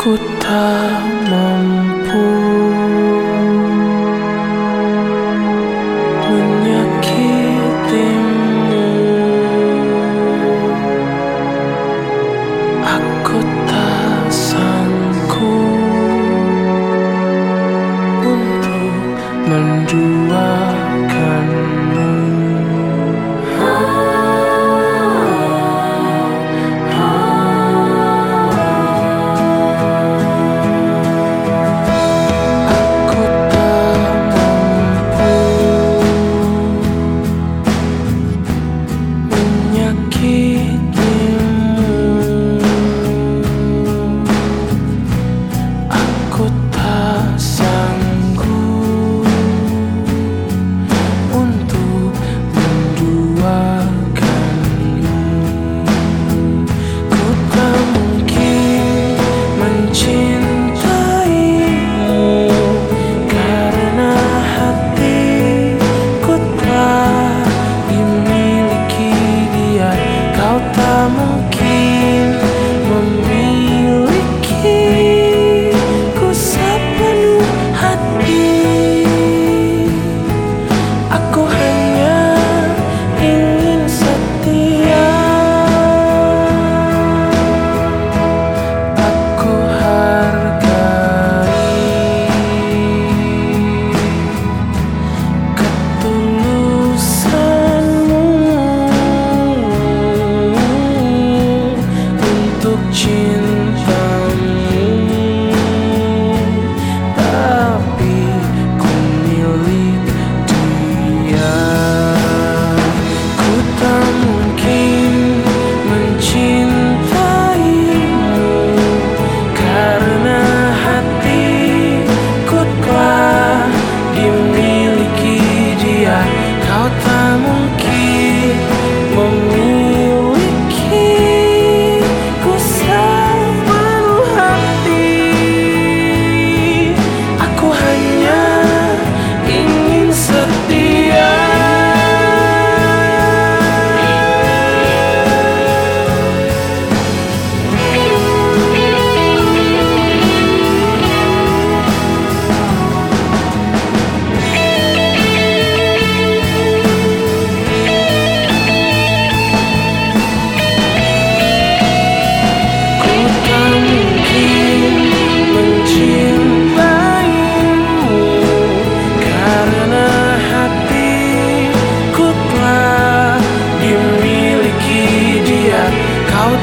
Aku tak mampu Aku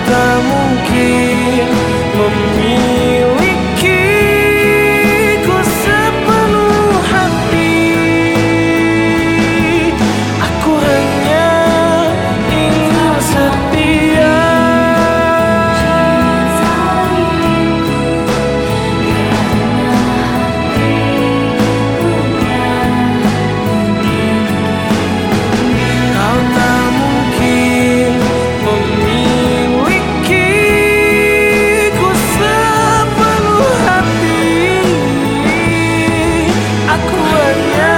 tak mungkin memiliki yeah.